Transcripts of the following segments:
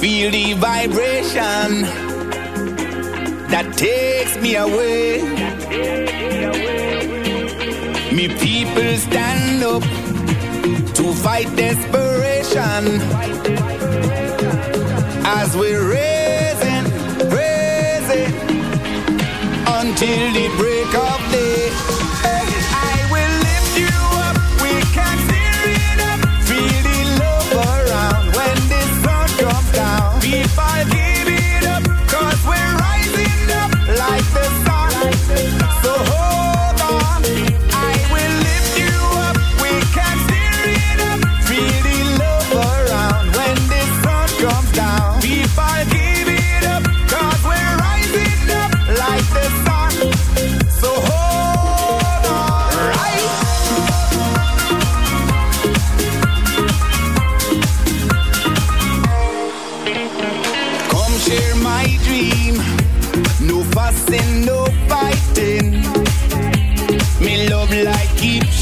feel the vibration that takes me away. Me people stand up to fight desperation as we're raising, raising until the break of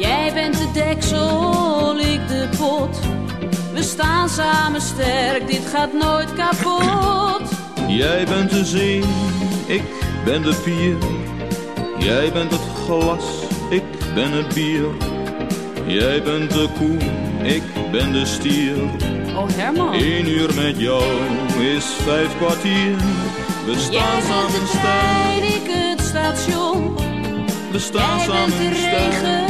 Jij bent de deksel, ik de pot. We staan samen sterk, dit gaat nooit kapot. Jij bent de zee, ik ben de pier. Jij bent het glas, ik ben het bier. Jij bent de koe, ik ben de stier. Oh Herman, Eén uur met jou is vijf kwartier. We jij staan bent samen de sterk, trein, ik het station. we staan Jij bent samen de sterk. regen, ik de ton.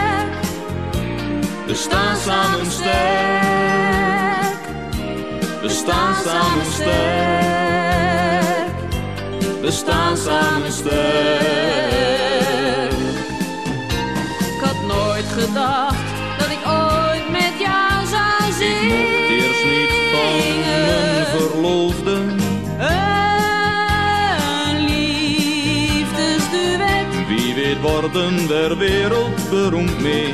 We staan samen sterk. We staan samen sterk. We staan samen sterk. Ik had nooit gedacht dat ik ooit met jou zou Ik zingen. mocht eerst niet van mijn verloofde. Een liefdesduet, Wie weet worden der wereld beroemd mee.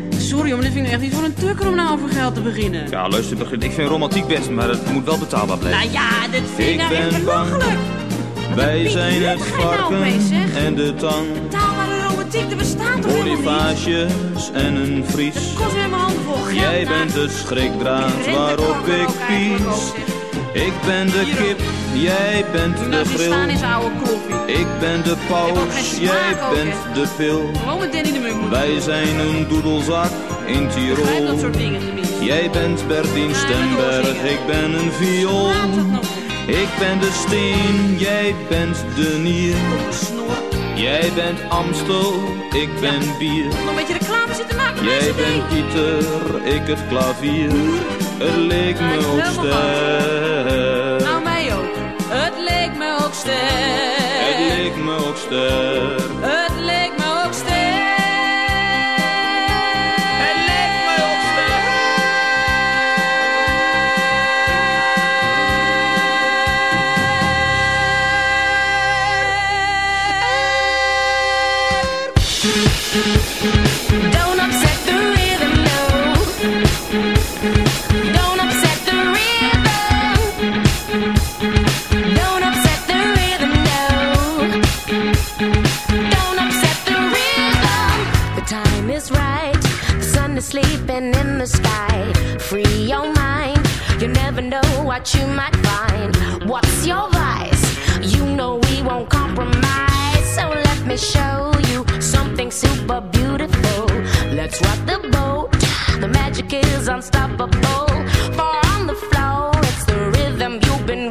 sorry, maar dit vind ik echt niet voor een tukker om nou over geld te beginnen. Ja, luister, begin- ik vind romantiek best, maar het moet wel betaalbaar blijven. Nou ja, dit vind ik, Ik nou echt belachelijk. Wij zijn het nou varken en de tang. Taalbare romantiek, er bestaat toch helemaal niet? En een vries. Het kost weer mijn handen vol geld. Jij bent de schrikdraad waarop ik pies. Ik ben de Hier kip, jij bent de nou staan grill. is oude koffie. Ik ben de paus, jij bent de pil. Gewoon met Danny de Munk Wij zijn een doedelzak in dat soort dingen. Jij bent Bertien Stemberg, ik ben een viool. Op. Ik ben de steen, jij bent de nier. Jij bent Amstel, ik ben bier. Nog een beetje reclame zitten maken Jij bent. Pieter, ik het klavier. Het leek me ook sterk. Nou, mij ook. Het leek me ook sterk. Het leek me ook sterk. Free your mind. You never know what you might find. What's your vice? You know we won't compromise. So let me show you something super beautiful. Let's rock the boat. The magic is unstoppable. For on the floor, it's the rhythm you've been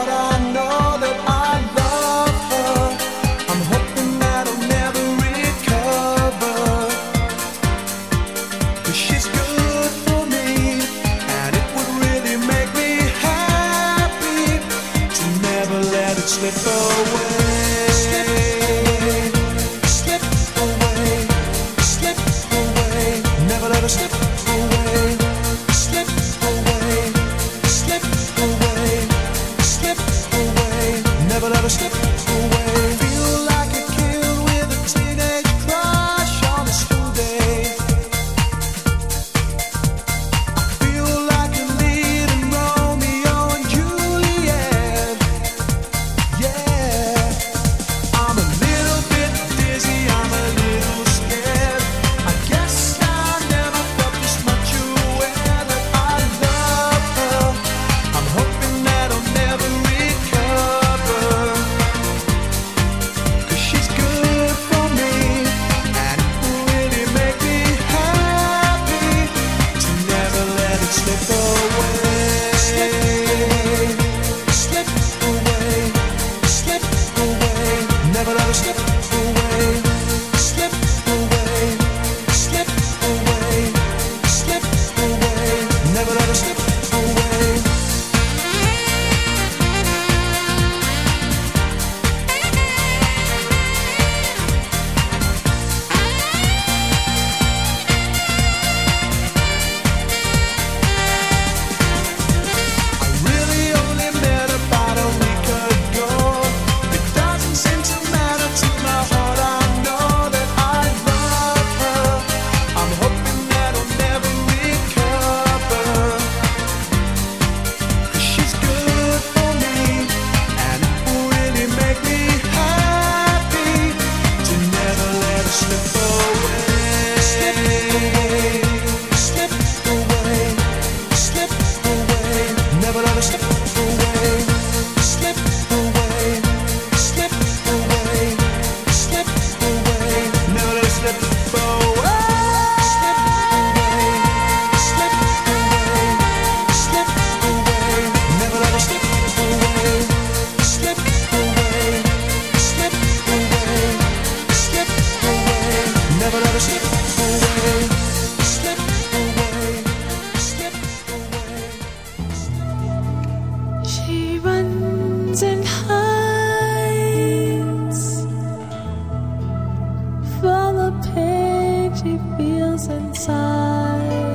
inside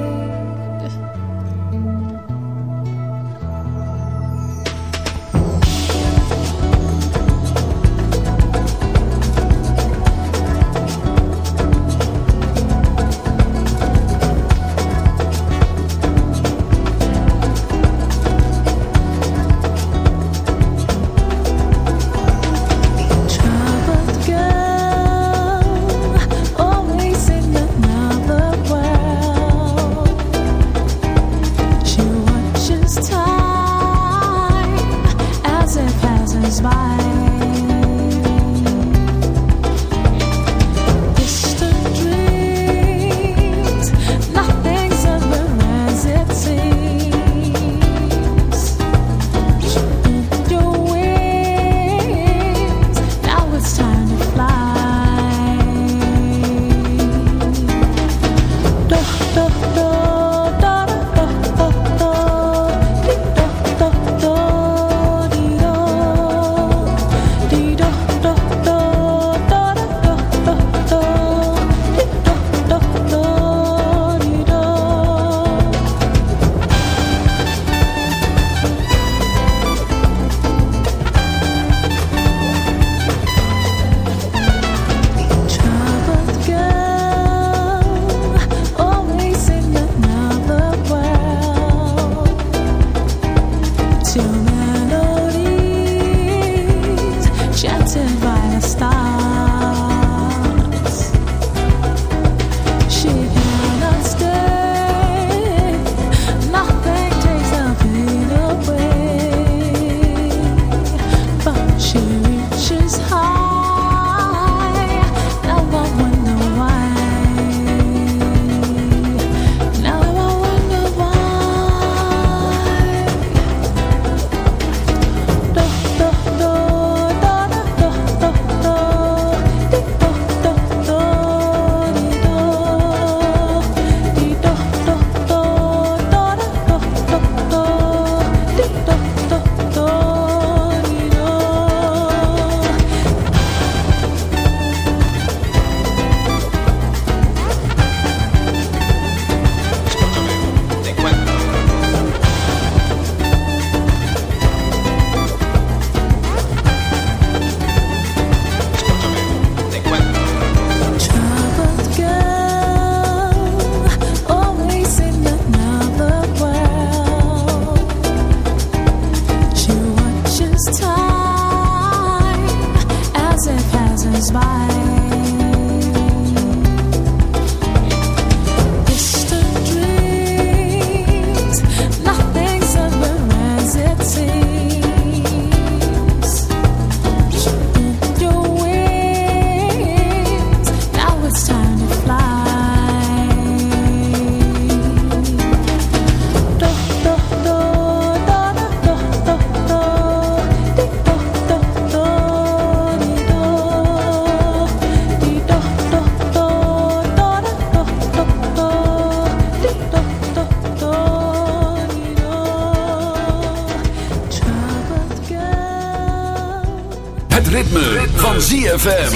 ZFM.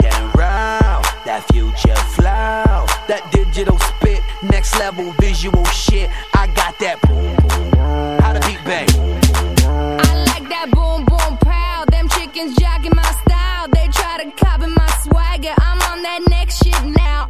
future flow, that digital spit, next level visual shit. I got that boom, boom. How to beat bang. I like that boom boom pow. Them chickens jacking my style. They try to copy my swagger. I'm on that next shit now.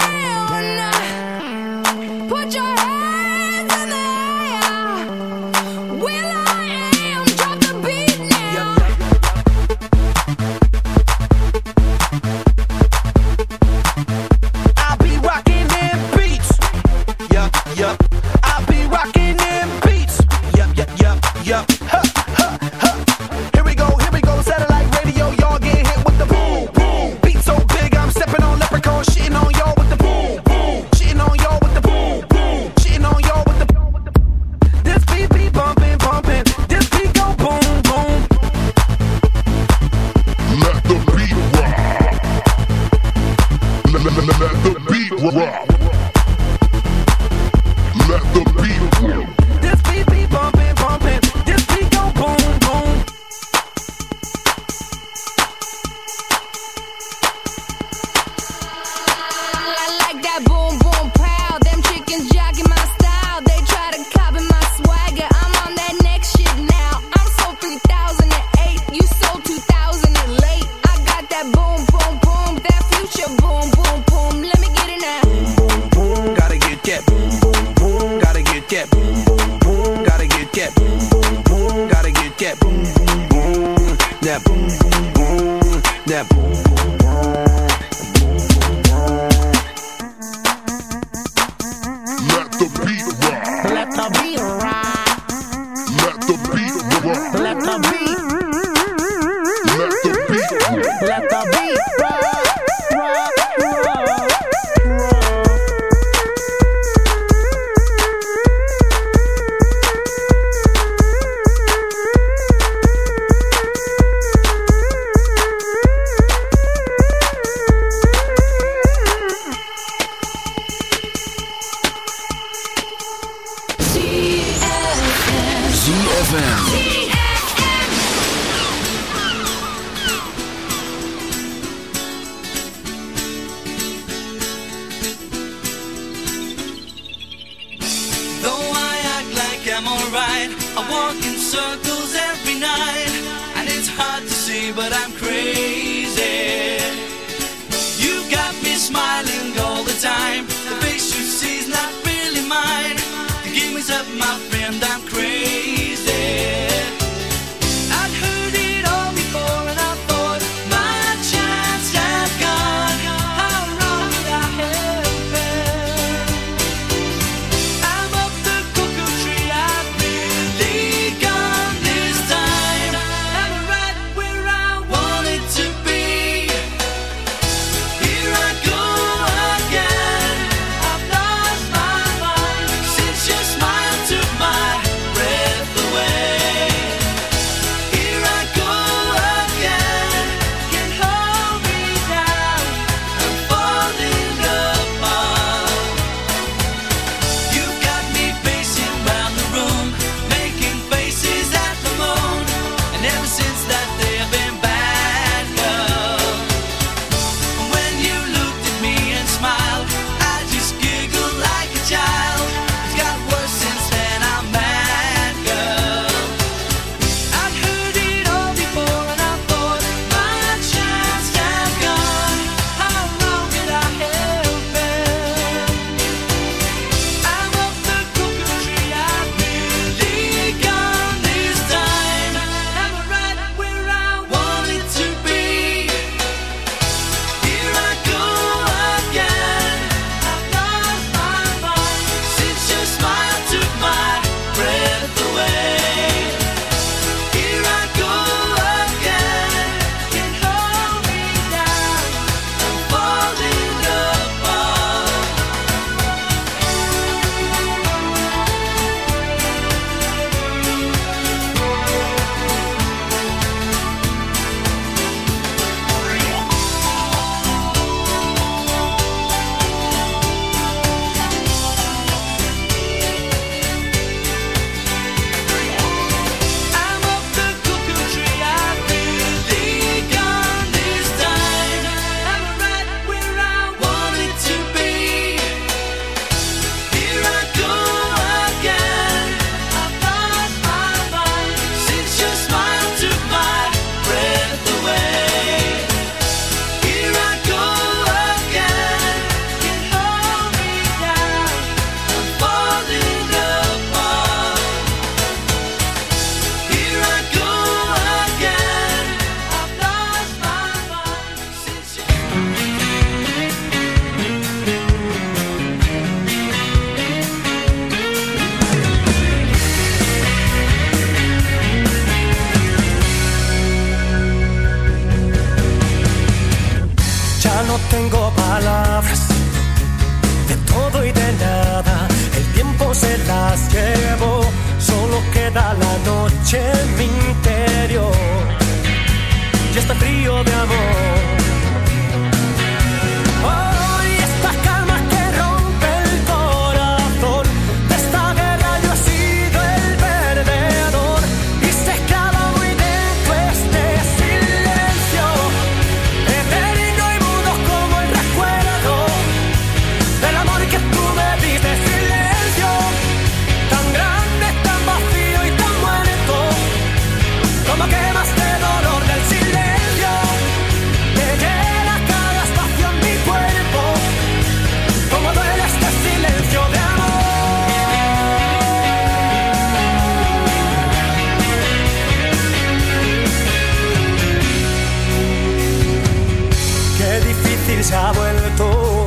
Qué difícil se ha vuelto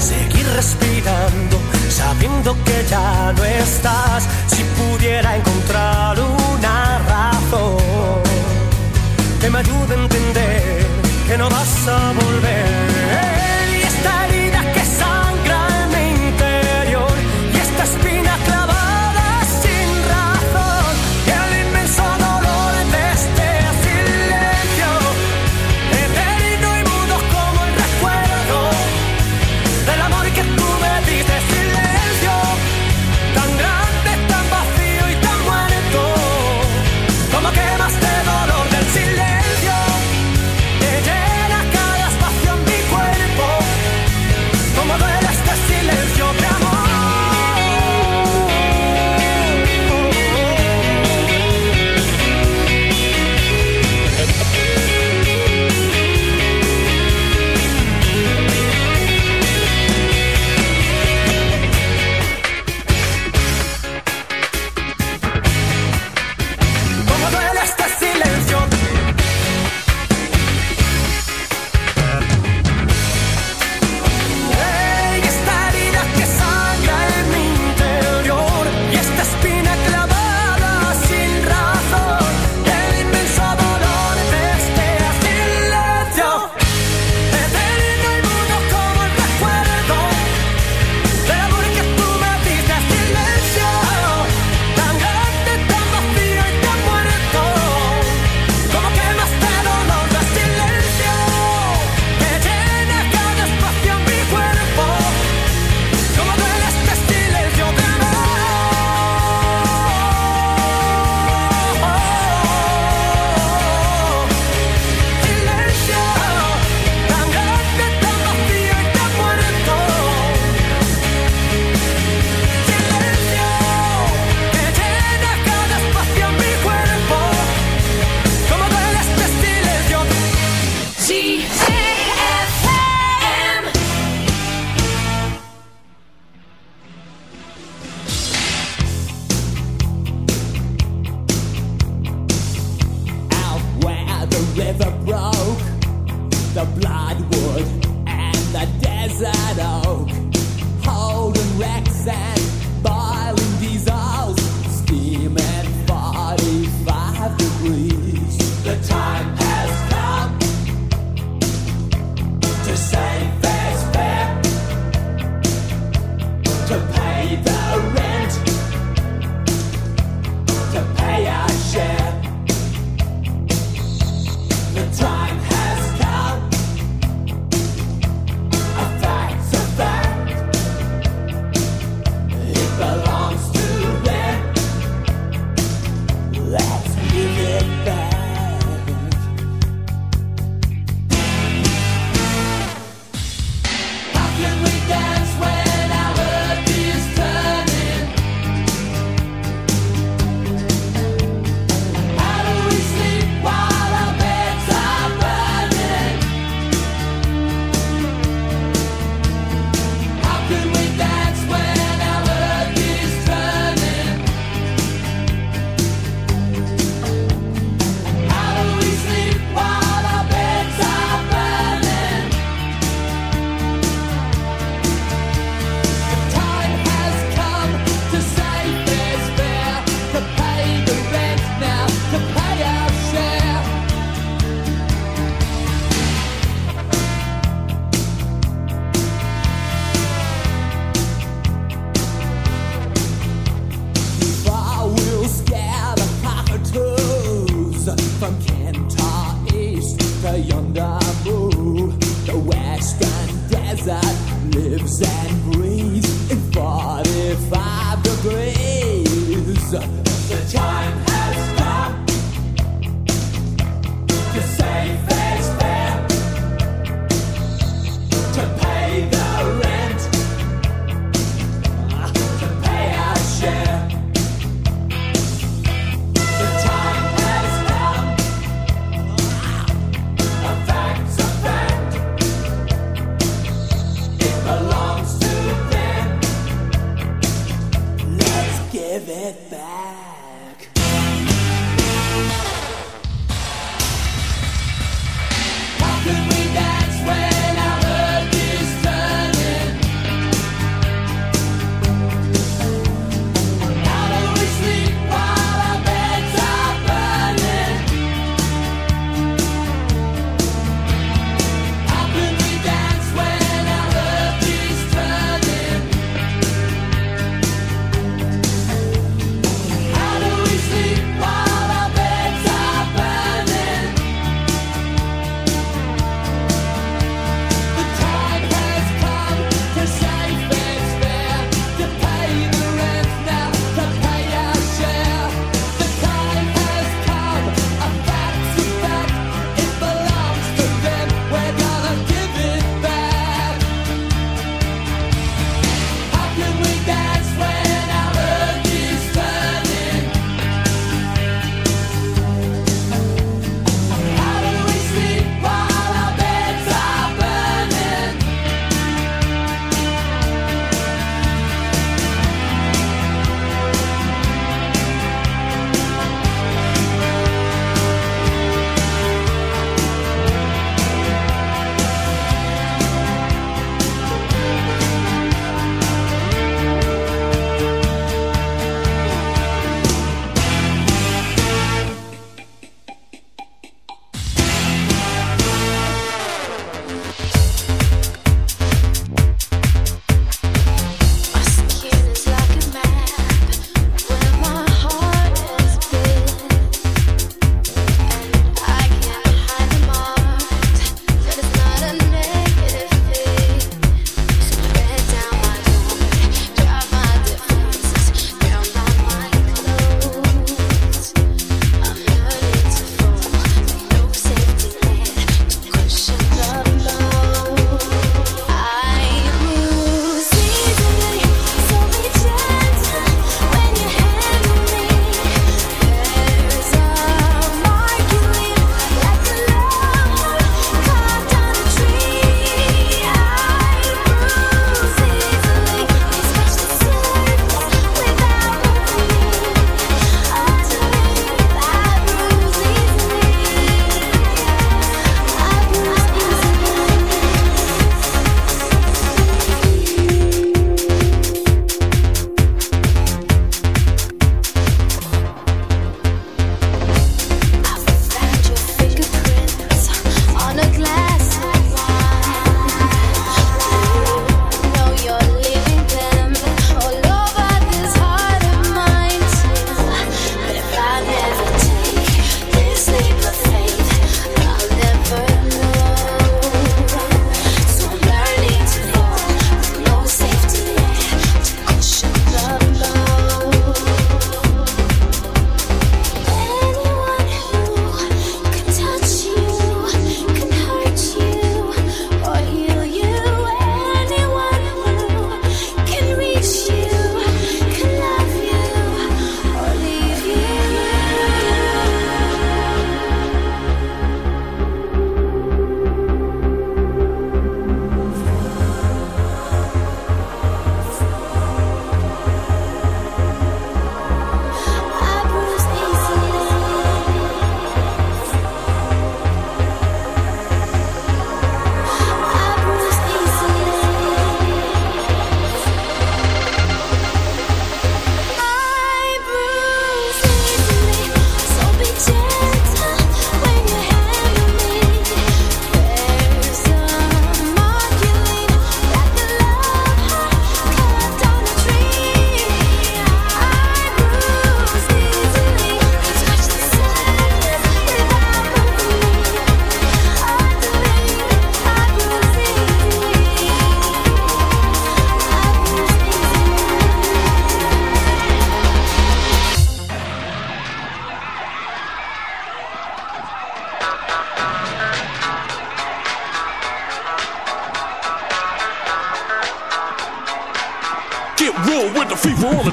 seguir respirando, sabiendo que ya no estás. Si pudiera encontrar una razón que me ayude a entender que no vas a volver.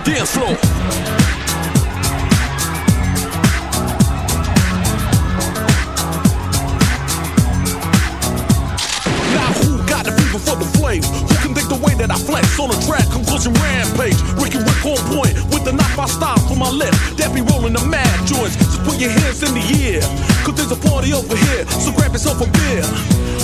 The dance floor. Now who got the fever for the flame? Who can dig the way that I flex on the track? Conclusion rampage. Ricky Rick on point with the knock my style from my left. That be rolling the mad joints. Just put your hands in the air. Cause there's a party over here. So grab yourself a beer.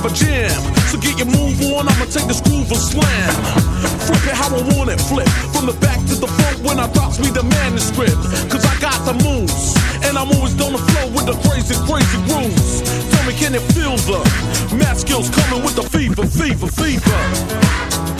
Have a jam. So get your move on, I'ma take this groove and slam. Flip it how I want it, flip. From the back to the front when I drops me the manuscript. Cause I got the moves. And I'm always on the flow with the crazy, crazy grooves. Tell me, can it feel the math skills coming with the fever, fever, fever?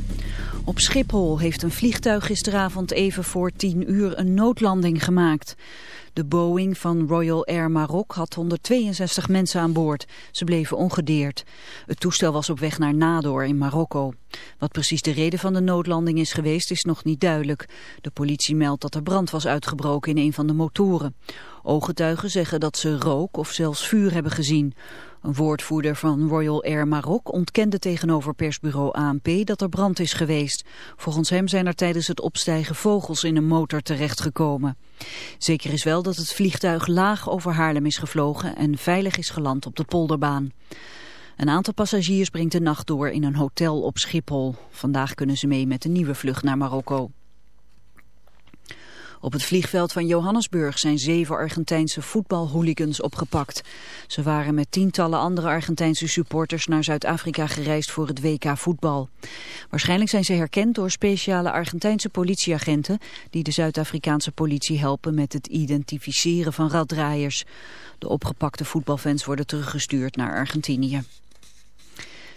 Op Schiphol heeft een vliegtuig gisteravond even voor 10 uur een noodlanding gemaakt. De Boeing van Royal Air Maroc had 162 mensen aan boord. Ze bleven ongedeerd. Het toestel was op weg naar Nador in Marokko. Wat precies de reden van de noodlanding is geweest is nog niet duidelijk. De politie meldt dat er brand was uitgebroken in een van de motoren. Ooggetuigen zeggen dat ze rook of zelfs vuur hebben gezien. Een woordvoerder van Royal Air Maroc ontkende tegenover persbureau ANP dat er brand is geweest. Volgens hem zijn er tijdens het opstijgen vogels in een motor terechtgekomen. Zeker is wel dat het vliegtuig laag over Haarlem is gevlogen en veilig is geland op de polderbaan. Een aantal passagiers brengt de nacht door in een hotel op Schiphol. Vandaag kunnen ze mee met een nieuwe vlucht naar Marokko. Op het vliegveld van Johannesburg zijn zeven Argentijnse voetbalhooligans opgepakt. Ze waren met tientallen andere Argentijnse supporters naar Zuid-Afrika gereisd voor het WK voetbal. Waarschijnlijk zijn ze herkend door speciale Argentijnse politieagenten die de Zuid-Afrikaanse politie helpen met het identificeren van raddraaiers. De opgepakte voetbalfans worden teruggestuurd naar Argentinië.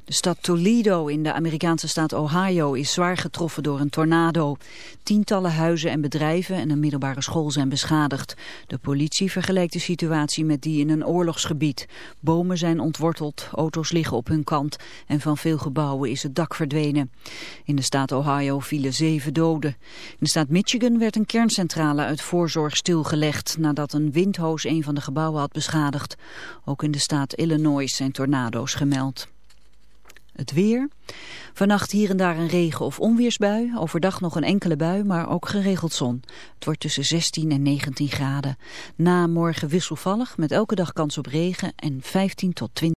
De stad Toledo in de Amerikaanse staat Ohio is zwaar getroffen door een tornado. Tientallen huizen en bedrijven en een middelbare school zijn beschadigd. De politie vergelijkt de situatie met die in een oorlogsgebied. Bomen zijn ontworteld, auto's liggen op hun kant en van veel gebouwen is het dak verdwenen. In de staat Ohio vielen zeven doden. In de staat Michigan werd een kerncentrale uit voorzorg stilgelegd nadat een windhoos een van de gebouwen had beschadigd. Ook in de staat Illinois zijn tornado's gemeld. Het weer. Vannacht hier en daar een regen- of onweersbui. Overdag nog een enkele bui, maar ook geregeld zon. Het wordt tussen 16 en 19 graden. Na morgen wisselvallig, met elke dag kans op regen en 15 tot 20.